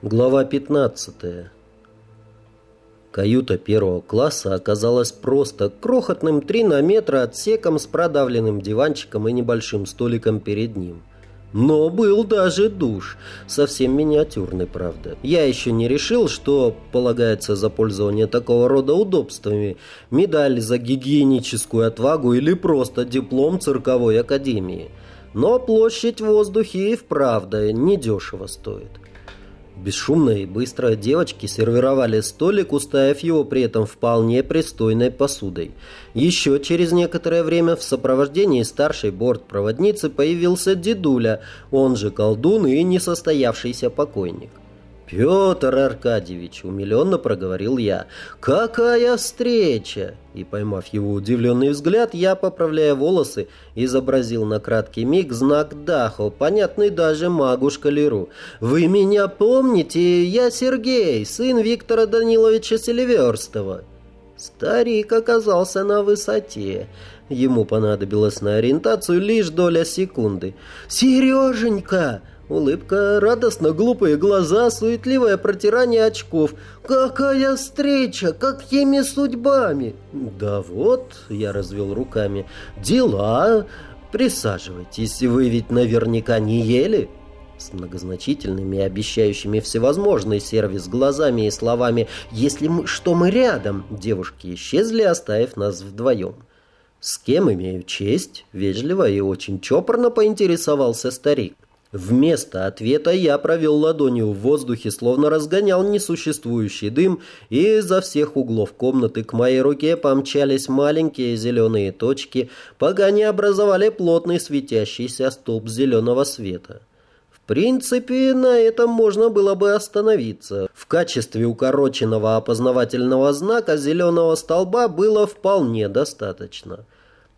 Глава 15. Каюта первого класса оказалась просто крохотным 3 на метра отсеком с продавленным диванчиком и небольшим столиком перед ним. Но был даже душ, совсем миниатюрный, правда. Я еще не решил, что полагается за пользование такого рода удобствами. Медаль за гигиеническую отвагу или просто диплом цирковой академии. Но площадь в воздухе и вправду недешево стоит. Бесшумно и быстро девочки сервировали столик, уставив его при этом вполне пристойной посудой. Еще через некоторое время в сопровождении старшей бортпроводницы появился дедуля, он же колдун и несостоявшийся покойник. «Петр Аркадьевич!» — умиленно проговорил я. «Какая встреча!» И, поймав его удивленный взгляд, я, поправляя волосы, изобразил на краткий миг знак Дахо, понятный даже магу Шкалеру. «Вы меня помните? Я Сергей, сын Виктора Даниловича Селиверстова». Старик оказался на высоте. Ему понадобилось на ориентацию лишь доля секунды. «Сереженька!» Улыбка, радостно глупые глаза, суетливое протирание очков. «Какая встреча! Какими судьбами?» «Да вот», — я развел руками, — «дела. Присаживайтесь, вы ведь наверняка не ели». С многозначительными и обещающими всевозможный сервис глазами и словами «Если мы, что мы рядом», девушки исчезли, оставив нас вдвоем. «С кем имею честь?» — вежливо и очень чопорно поинтересовался старик. Вместо ответа я провел ладонью в воздухе, словно разгонял несуществующий дым, и изо всех углов комнаты к моей руке помчались маленькие зеленые точки, пока не образовали плотный светящийся столб зеленого света. В принципе, на этом можно было бы остановиться. В качестве укороченного опознавательного знака зеленого столба было вполне достаточно.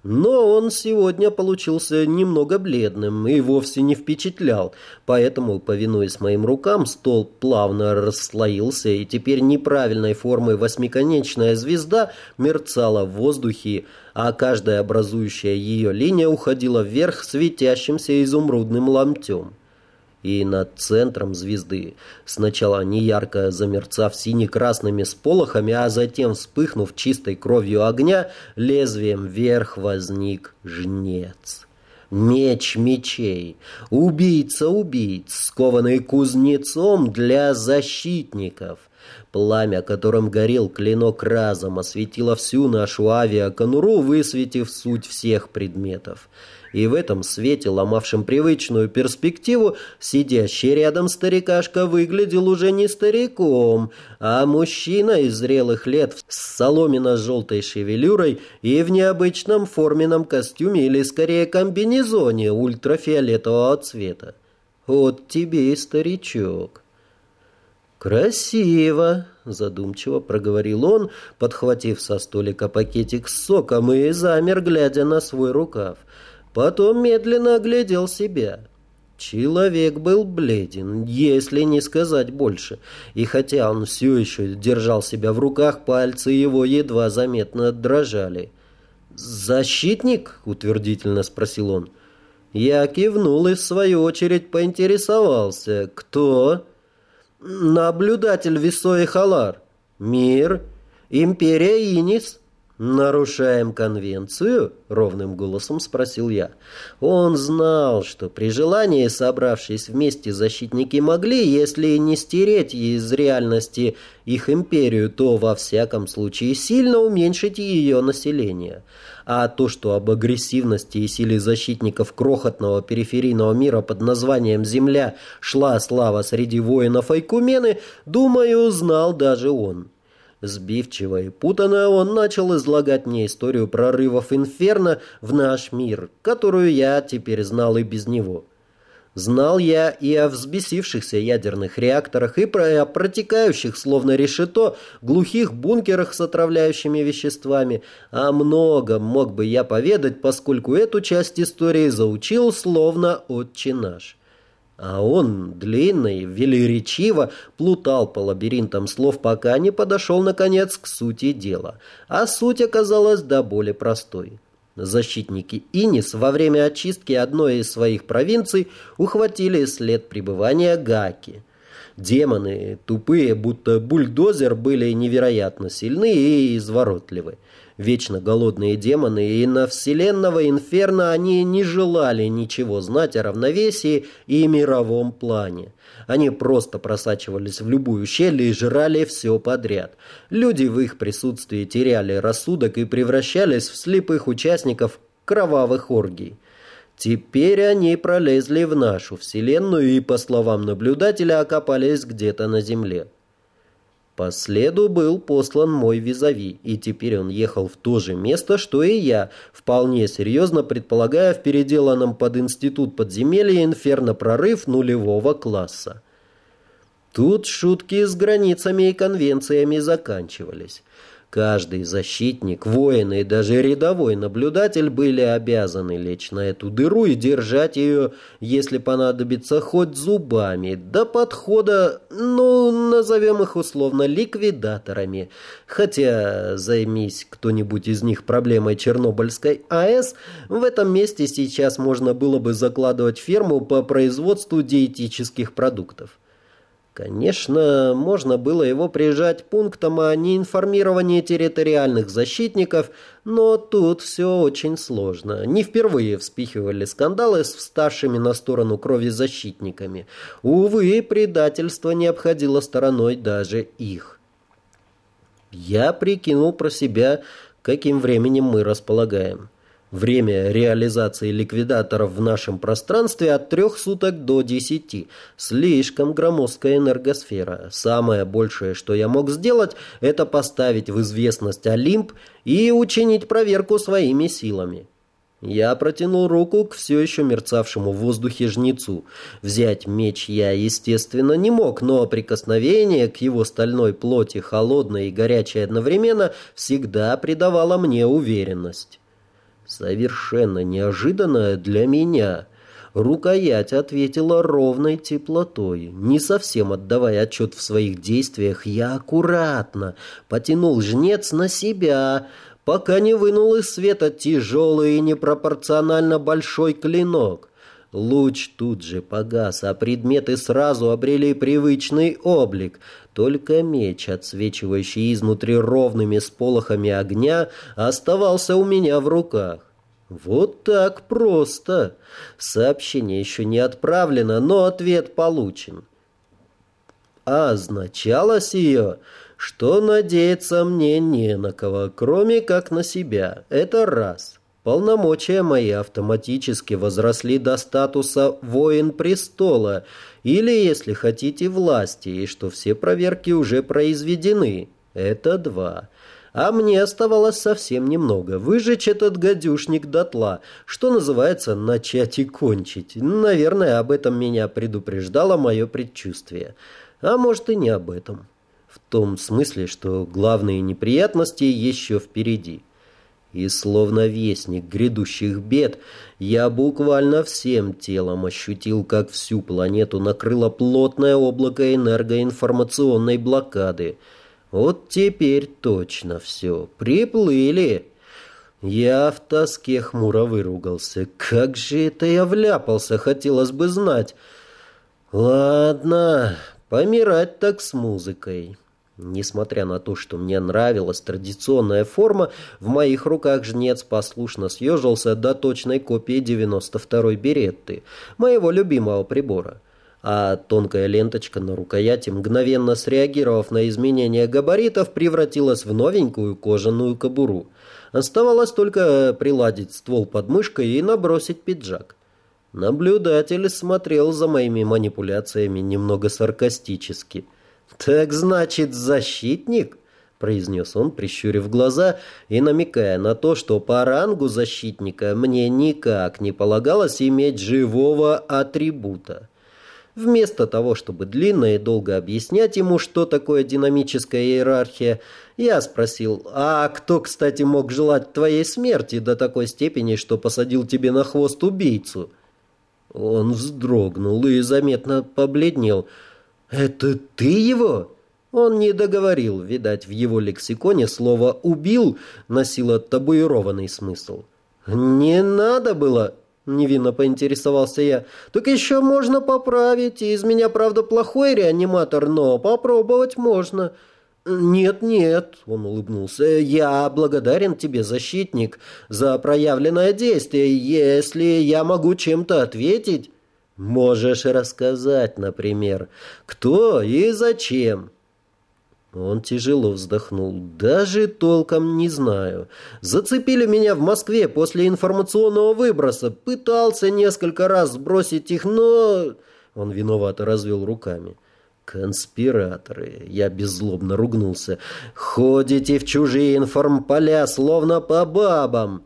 Но он сегодня получился немного бледным и вовсе не впечатлял, поэтому, повинуясь моим рукам, стол плавно расслоился, и теперь неправильной формы восьмиконечная звезда мерцала в воздухе, а каждая образующая ее линия уходила вверх светящимся изумрудным ломтем и над центром звезды, сначала неярко замерцав сине-красными сполохами, а затем вспыхнув чистой кровью огня, лезвием вверх возник жнец. Меч мечей, убийца убийц, скованный кузнецом для защитников. Пламя, которым горел клинок разом, осветило всю нашу авиаконуру, высветив суть всех предметов и в этом свете, ломавшем привычную перспективу, сидящий рядом старикашка выглядел уже не стариком, а мужчина из зрелых лет с соломенно-желтой шевелюрой и в необычном форменном костюме или скорее комбинезоне ультрафиолетового цвета. Вот тебе и старичок. «Красиво!» — задумчиво проговорил он, подхватив со столика пакетик с соком и замер, глядя на свой рукав. Потом медленно оглядел себя. Человек был бледен, если не сказать больше. И хотя он все еще держал себя в руках, пальцы его едва заметно дрожали. «Защитник?» — утвердительно спросил он. Я кивнул и в свою очередь поинтересовался. «Кто?» «Наблюдатель Висои Халар». «Мир?» «Империя Инис?» «Нарушаем конвенцию?» — ровным голосом спросил я. Он знал, что при желании, собравшись вместе, защитники могли, если не стереть из реальности их империю, то, во всяком случае, сильно уменьшить ее население. А то, что об агрессивности и силе защитников крохотного периферийного мира под названием «Земля» шла слава среди воинов Айкумены, думаю, знал даже он. Сбивчиво и путанно он начал излагать мне историю прорывов Инферно в наш мир, которую я теперь знал и без него. Знал я и о взбесившихся ядерных реакторах, и про протекающих, словно решето, глухих бункерах с отравляющими веществами. О многом мог бы я поведать, поскольку эту часть истории заучил словно отче наш. А он, длинный, велеречиво, плутал по лабиринтам слов, пока не подошел, наконец, к сути дела. А суть оказалась до боли простой. Защитники Инис во время очистки одной из своих провинций ухватили след пребывания Гаки. Демоны, тупые, будто бульдозер, были невероятно сильны и изворотливы. Вечно голодные демоны, и на вселенного инферно они не желали ничего знать о равновесии и мировом плане. Они просто просачивались в любую щель и жрали все подряд. Люди в их присутствии теряли рассудок и превращались в слепых участников кровавых оргий. Теперь они пролезли в нашу вселенную и, по словам наблюдателя, окопались где-то на земле. По следу был послан мой визави, и теперь он ехал в то же место, что и я, вполне серьезно предполагая в переделанном под институт подземелья инферно-прорыв нулевого класса. Тут шутки с границами и конвенциями заканчивались. Каждый защитник, воин и даже рядовой наблюдатель были обязаны лечь на эту дыру и держать ее, если понадобится, хоть зубами, до подхода, ну, назовем их условно ликвидаторами. Хотя, займись кто-нибудь из них проблемой Чернобыльской АЭС, в этом месте сейчас можно было бы закладывать ферму по производству диетических продуктов. Конечно, можно было его прижать пунктом о неинформировании территориальных защитников, но тут все очень сложно. Не впервые вспихивали скандалы с вставшими на сторону крови защитниками. Увы, предательство не обходило стороной даже их. Я прикинул про себя, каким временем мы располагаем. Время реализации ликвидаторов в нашем пространстве от трех суток до десяти. Слишком громоздкая энергосфера. Самое большее, что я мог сделать, это поставить в известность Олимп и учинить проверку своими силами. Я протянул руку к все еще мерцавшему в воздухе жнецу. Взять меч я, естественно, не мог, но прикосновение к его стальной плоти, холодное и горячее одновременно, всегда придавало мне уверенность. Совершенно неожиданно для меня. Рукоять ответила ровной теплотой. Не совсем отдавая отчет в своих действиях, я аккуратно потянул жнец на себя, пока не вынул из света тяжелый и непропорционально большой клинок. Луч тут же погас, а предметы сразу обрели привычный облик. Только меч, отсвечивающий изнутри ровными сполохами огня, оставался у меня в руках. Вот так просто. Сообщение еще не отправлено, но ответ получен. А означало сие, что надеяться мне не на кого, кроме как на себя. Это раз. Полномочия мои автоматически возросли до статуса «воин престола» или, если хотите, власти, и что все проверки уже произведены. Это два. А мне оставалось совсем немного. Выжечь этот гадюшник дотла, что называется начать и кончить. Наверное, об этом меня предупреждало мое предчувствие. А может и не об этом. В том смысле, что главные неприятности еще впереди. И словно вестник грядущих бед, я буквально всем телом ощутил, как всю планету накрыло плотное облако энергоинформационной блокады. Вот теперь точно все. Приплыли. Я в тоске хмуро выругался. Как же это я вляпался, хотелось бы знать. Ладно, помирать так с музыкой. Несмотря на то, что мне нравилась традиционная форма, в моих руках жнец послушно съежился до точной копии 92-й беретты, моего любимого прибора. А тонкая ленточка на рукояти, мгновенно среагировав на изменение габаритов, превратилась в новенькую кожаную кобуру. Оставалось только приладить ствол под мышкой и набросить пиджак. Наблюдатель смотрел за моими манипуляциями немного саркастически – «Так значит, защитник?» — произнес он, прищурив глаза и намекая на то, что по рангу защитника мне никак не полагалось иметь живого атрибута. Вместо того, чтобы длинно и долго объяснять ему, что такое динамическая иерархия, я спросил, а кто, кстати, мог желать твоей смерти до такой степени, что посадил тебе на хвост убийцу? Он вздрогнул и заметно побледнел — «Это ты его?» Он не договорил, видать, в его лексиконе слово «убил» носило табуированный смысл. «Не надо было...» Невинно поинтересовался я. «Так еще можно поправить. Из меня, правда, плохой реаниматор, но попробовать можно». «Нет, нет», — он улыбнулся, — «я благодарен тебе, защитник, за проявленное действие. Если я могу чем-то ответить...» «Можешь рассказать, например, кто и зачем». Он тяжело вздохнул. «Даже толком не знаю. Зацепили меня в Москве после информационного выброса. Пытался несколько раз сбросить их, но...» Он виновато развел руками. «Конспираторы!» Я беззлобно ругнулся. «Ходите в чужие информполя, словно по бабам!»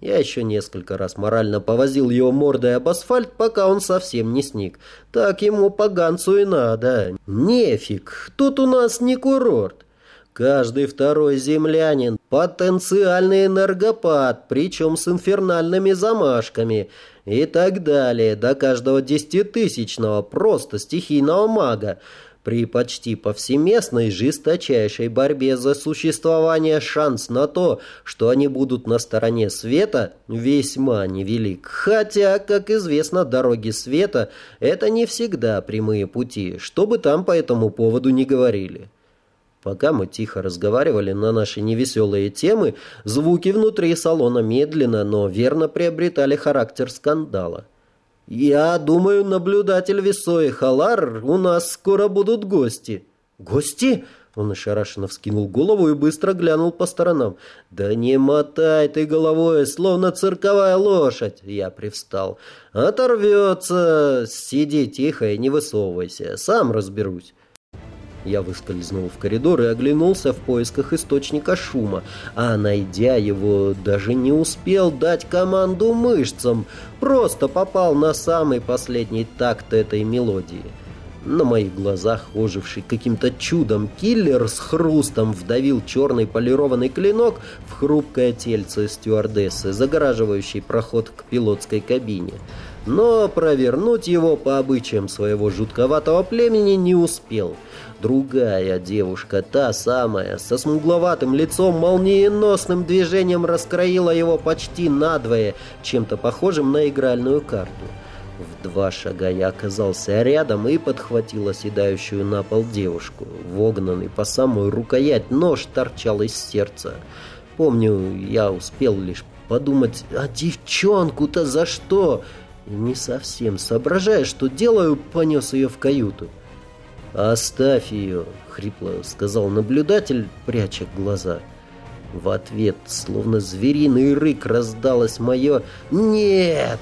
Я еще несколько раз морально повозил его мордой об асфальт, пока он совсем не сник. Так ему поганцу и надо. Нефиг, тут у нас не курорт. Каждый второй землянин – потенциальный энергопад, причем с инфернальными замашками и так далее, до каждого десятитысячного просто стихийного мага – при почти повсеместной жесточайшей борьбе за существование шанс на то, что они будут на стороне света, весьма невелик. Хотя, как известно, дороги света – это не всегда прямые пути, что бы там по этому поводу не говорили. Пока мы тихо разговаривали на наши невеселые темы, звуки внутри салона медленно, но верно приобретали характер скандала. «Я думаю, наблюдатель Весо и Халар, у нас скоро будут гости». «Гости?» Он ошарашенно вскинул голову и быстро глянул по сторонам. «Да не мотай ты головой, словно цирковая лошадь!» Я привстал. «Оторвется! Сиди тихо и не высовывайся, сам разберусь». Я выскользнул в коридор и оглянулся в поисках источника шума, а, найдя его, даже не успел дать команду мышцам, просто попал на самый последний такт этой мелодии. На моих глазах, оживший каким-то чудом, киллер с хрустом вдавил черный полированный клинок в хрупкое тельце стюардессы, загораживающий проход к пилотской кабине. Но провернуть его по обычаям своего жутковатого племени не успел — Другая девушка, та самая, со смугловатым лицом, молниеносным движением раскроила его почти надвое, чем-то похожим на игральную карту. В два шага я оказался рядом и подхватил оседающую на пол девушку. Вогнанный по самую рукоять нож торчал из сердца. Помню, я успел лишь подумать, а девчонку-то за что? Не совсем соображая, что делаю, понес ее в каюту. «Оставь ее!» — хрипло сказал наблюдатель, пряча глаза. В ответ, словно звериный рык, раздалось мое «Нет!»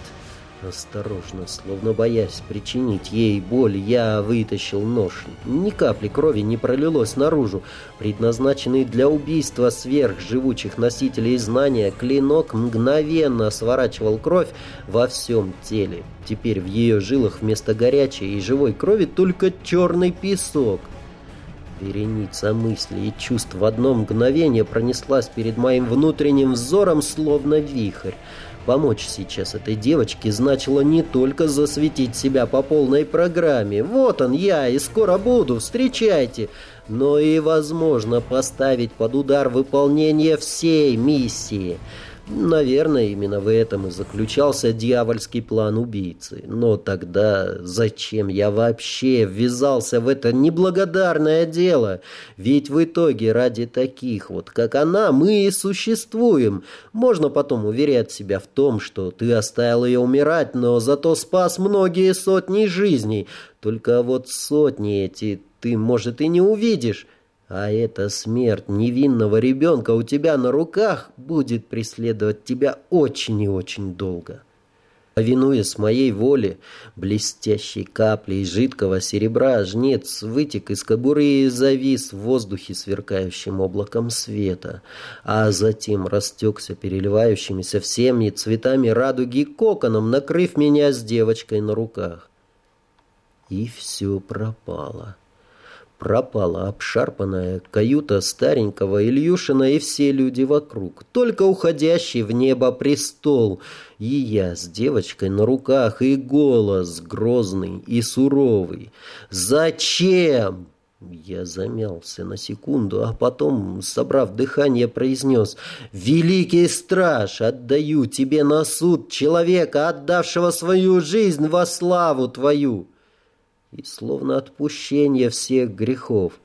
Осторожно, словно боясь причинить ей боль, я вытащил нож. Ни капли крови не пролилось наружу. Предназначенный для убийства сверхживучих носителей знания, клинок мгновенно сворачивал кровь во всем теле. Теперь в ее жилах вместо горячей и живой крови только черный песок. Вереница мыслей и чувств в одно мгновение пронеслась перед моим внутренним взором, словно вихрь. Помочь сейчас этой девочке значило не только засветить себя по полной программе. Вот он я и скоро буду, встречайте. Но и, возможно, поставить под удар выполнение всей миссии – Наверное, именно в этом и заключался дьявольский план убийцы. Но тогда зачем я вообще ввязался в это неблагодарное дело? Ведь в итоге ради таких вот, как она, мы и существуем. Можно потом уверять себя в том, что ты оставил ее умирать, но зато спас многие сотни жизней. Только вот сотни эти ты, может, и не увидишь. А эта смерть невинного ребенка у тебя на руках будет преследовать тебя очень и очень долго. Повинуясь моей воле, блестящей каплей жидкого серебра жнец вытек из кобуры и завис в воздухе сверкающим облаком света, а затем растекся переливающимися всеми цветами радуги коконом, накрыв меня с девочкой на руках. И все пропало. Пропала обшарпанная каюта старенького Ильюшина и все люди вокруг. Только уходящий в небо престол. И я с девочкой на руках, и голос грозный и суровый. «Зачем?» Я замялся на секунду, а потом, собрав дыхание, произнес «Великий страж, отдаю тебе на суд человека, отдавшего свою жизнь во славу твою!» И словно отпущение всех грехов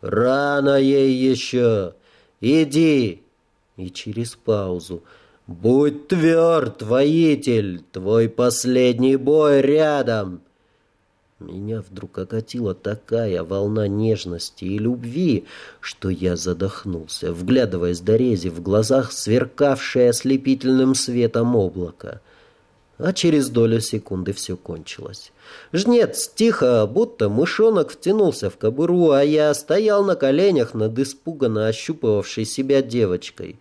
«Рано ей еще! Иди!» И через паузу «Будь тверд, воитель, твой последний бой рядом!» Меня вдруг окатила такая волна нежности и любви, что я задохнулся, вглядываясь до рези в глазах сверкавшее ослепительным светом облако. А через долю секунды все кончилось. Жнец тихо, будто мышонок втянулся в кобуру, а я стоял на коленях над испуганно ощупывавшей себя девочкой.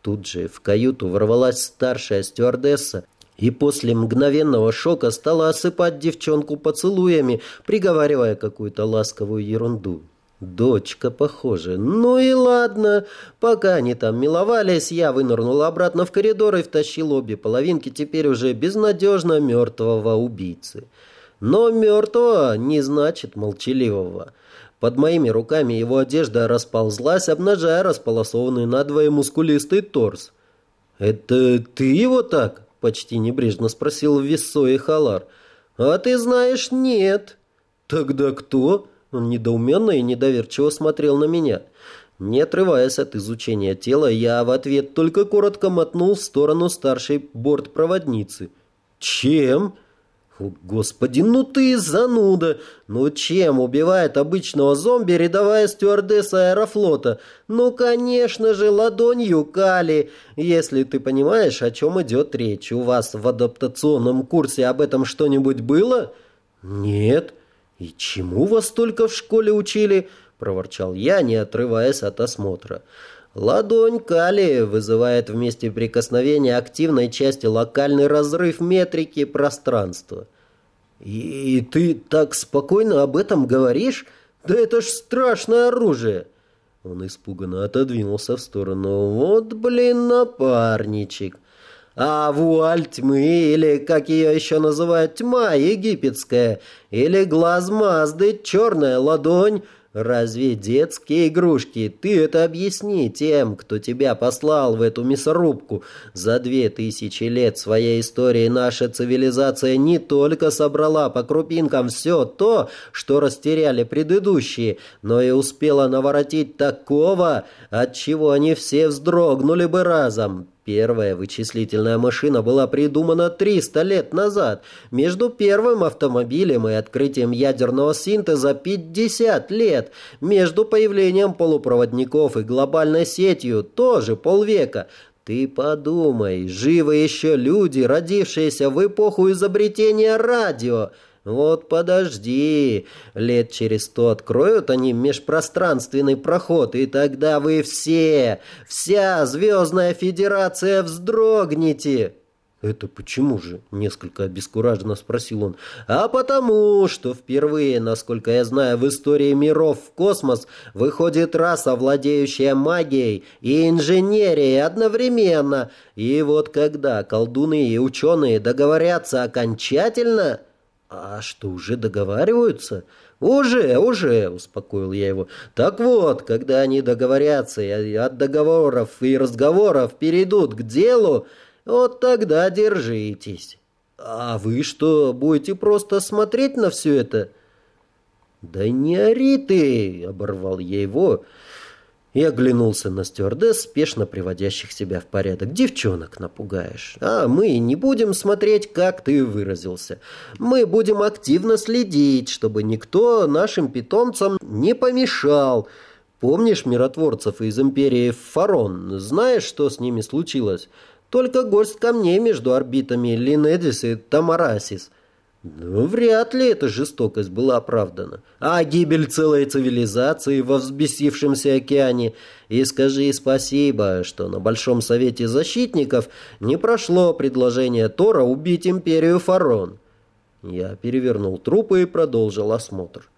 Тут же в каюту ворвалась старшая стюардесса и после мгновенного шока стала осыпать девчонку поцелуями, приговаривая какую-то ласковую ерунду. Дочка, похоже. Ну и ладно. Пока они там миловались, я вынырнул обратно в коридор и втащил обе половинки теперь уже безнадежно мертвого убийцы. Но мертвого не значит молчаливого. Под моими руками его одежда расползлась, обнажая располосованный надвое мускулистый торс. «Это ты его так?» — почти небрежно спросил Виссо и Халар. «А ты знаешь, нет». «Тогда кто?» Он недоуменно и недоверчиво смотрел на меня. Не отрываясь от изучения тела, я в ответ только коротко мотнул в сторону старшей бортпроводницы. «Чем?» О, «Господи, ну ты зануда! Ну чем убивает обычного зомби рядовая стюардесса аэрофлота? Ну, конечно же, ладонью Кали! Если ты понимаешь, о чем идет речь. У вас в адаптационном курсе об этом что-нибудь было?» «Нет». «И чему вас только в школе учили?» – проворчал я, не отрываясь от осмотра. Ладонь калия вызывает вместе прикосновения активной части локальный разрыв метрики пространства. «И ты так спокойно об этом говоришь? Да это ж страшное оружие!» Он испуганно отодвинулся в сторону. «Вот, блин, напарничек!» А вуаль тьмы, или, как ее еще называют, тьма египетская, или глаз Мазды, черная ладонь – Разве детские игрушки? Ты это объясни тем, кто тебя послал в эту мясорубку. За две тысячи лет своей истории наша цивилизация не только собрала по крупинкам все то, что растеряли предыдущие, но и успела наворотить такого, от чего они все вздрогнули бы разом. Первая вычислительная машина была придумана 300 лет назад. Между первым автомобилем и открытием ядерного синтеза 50 лет. Между появлением полупроводников и глобальной сетью тоже полвека. Ты подумай, живы еще люди, родившиеся в эпоху изобретения радио. Вот подожди, лет через сто откроют они межпространственный проход, и тогда вы все, вся Звездная Федерация вздрогнете. «Это почему же?» — несколько обескураженно спросил он. «А потому, что впервые, насколько я знаю, в истории миров в космос выходит раса, владеющая магией и инженерией одновременно. И вот когда колдуны и ученые договорятся окончательно...» «А что, уже договариваются?» «Уже, уже», — успокоил я его. «Так вот, когда они договорятся и от договоров и разговоров перейдут к делу, вот тогда держитесь. А вы что, будете просто смотреть на все это?» «Да не ори ты!» — оборвал я его и оглянулся на стюардесс, спешно приводящих себя в порядок. «Девчонок напугаешь. А мы не будем смотреть, как ты выразился. Мы будем активно следить, чтобы никто нашим питомцам не помешал. Помнишь миротворцев из империи Фарон? Знаешь, что с ними случилось? Только горсть камней между орбитами Линедис и Тамарасис». Ну, вряд ли эта жестокость была оправдана. А гибель целой цивилизации во взбесившемся океане. И скажи спасибо, что на Большом Совете Защитников не прошло предложение Тора убить империю Фарон. Я перевернул трупы и продолжил осмотр.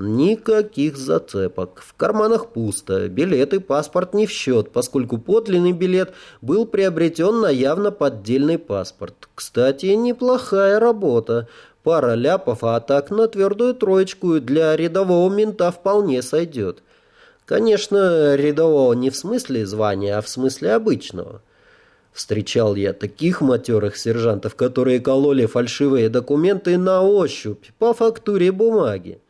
Никаких зацепок. В карманах пусто. Билет и паспорт не в счет, поскольку подлинный билет был приобретен на явно поддельный паспорт. Кстати, неплохая работа. Пара ляпов, а так на твердую троечку для рядового мента вполне сойдет. Конечно, рядового не в смысле звания, а в смысле обычного. Встречал я таких матерых сержантов, которые кололи фальшивые документы на ощупь, по фактуре бумаги.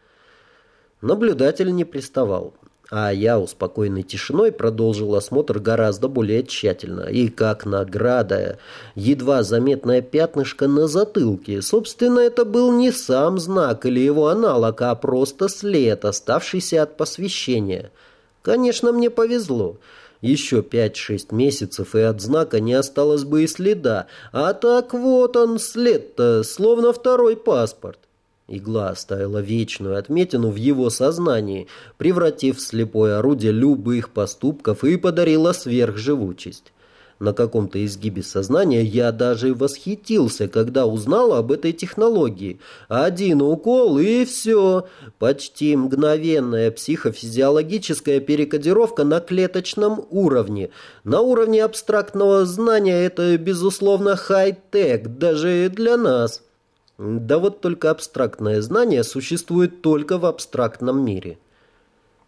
Наблюдатель не приставал, а я успокоенной тишиной продолжил осмотр гораздо более тщательно. И как награда, едва заметное пятнышко на затылке. Собственно, это был не сам знак или его аналог, а просто след, оставшийся от посвящения. Конечно, мне повезло. Еще пять-шесть месяцев, и от знака не осталось бы и следа. А так вот он, след-то, словно второй паспорт. Игла оставила вечную отметину в его сознании, превратив в слепое орудие любых поступков и подарила сверхживучесть. На каком-то изгибе сознания я даже восхитился, когда узнал об этой технологии. Один укол и все. Почти мгновенная психофизиологическая перекодировка на клеточном уровне. На уровне абстрактного знания это, безусловно, хай-тек, даже для нас. Да вот только абстрактное знание существует только в абстрактном мире.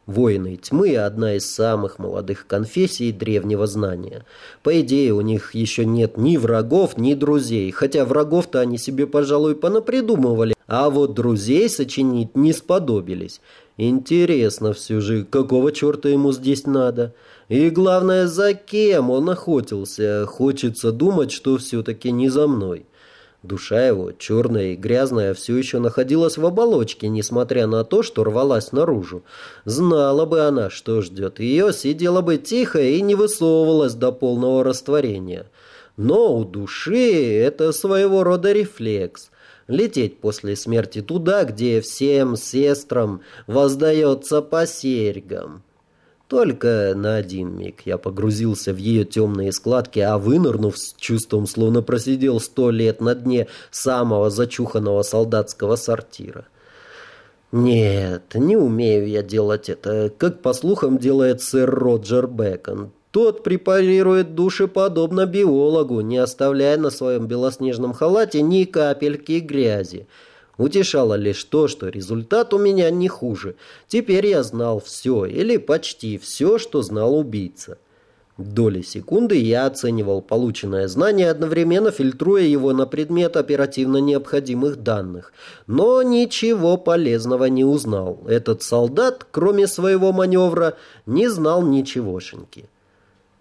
Воины тьмы – одна из самых молодых конфессий древнего знания. По идее, у них еще нет ни врагов, ни друзей, хотя врагов-то они себе, пожалуй, понапридумывали, а вот друзей сочинить не сподобились. Интересно все же, какого черта ему здесь надо? И главное, за кем он охотился? Хочется думать, что все-таки не за мной. Душа его, черная и грязная, все еще находилась в оболочке, несмотря на то, что рвалась наружу. Знала бы она, что ждет ее, сидела бы тихо и не высовывалась до полного растворения. Но у души это своего рода рефлекс. Лететь после смерти туда, где всем сестрам воздается по серьгам. Только на один миг я погрузился в ее темные складки, а вынырнув с чувством, словно просидел сто лет на дне самого зачуханного солдатского сортира. Нет, не умею я делать это, как по слухам делает сэр Роджер Бэкон. Тот препарирует души подобно биологу, не оставляя на своем белоснежном халате ни капельки грязи. Утешало лишь то, что результат у меня не хуже. Теперь я знал все, или почти все, что знал убийца. Доли секунды я оценивал полученное знание, одновременно фильтруя его на предмет оперативно необходимых данных. Но ничего полезного не узнал. Этот солдат, кроме своего маневра, не знал ничегошеньки.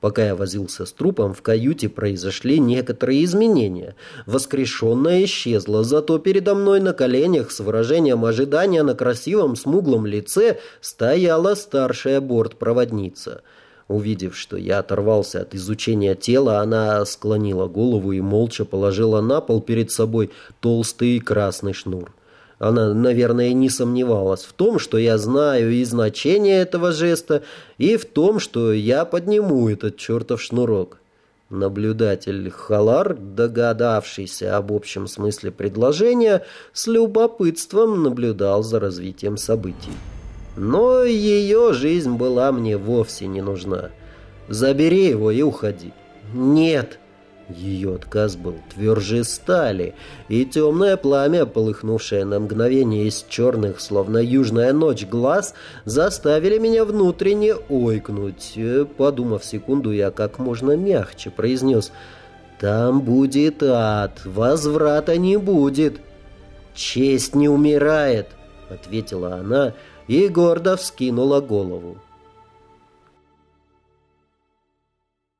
Пока я возился с трупом, в каюте произошли некоторые изменения. Воскрешенная исчезла, зато передо мной на коленях с выражением ожидания на красивом смуглом лице стояла старшая бортпроводница. Увидев, что я оторвался от изучения тела, она склонила голову и молча положила на пол перед собой толстый красный шнур. Она, наверное, не сомневалась в том, что я знаю и значение этого жеста, и в том, что я подниму этот чертов шнурок. Наблюдатель Халар, догадавшийся об общем смысле предложения, с любопытством наблюдал за развитием событий. Но ее жизнь была мне вовсе не нужна. Забери его и уходи. Нет, ее отказ был тверже стали, и темное пламя, полыхнувшее на мгновение из черных, словно южная ночь, глаз, заставили меня внутренне ойкнуть. Подумав секунду, я как можно мягче произнес «Там будет ад, возврата не будет». «Честь не умирает», — ответила она и гордо вскинула голову.